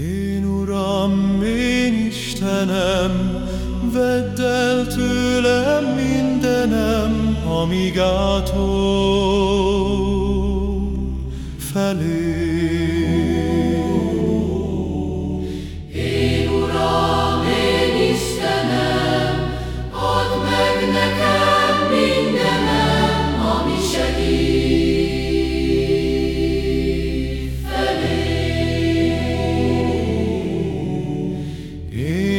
Én Uram, én Istenem, vedd el tőlem mindenem, amíg átol felé.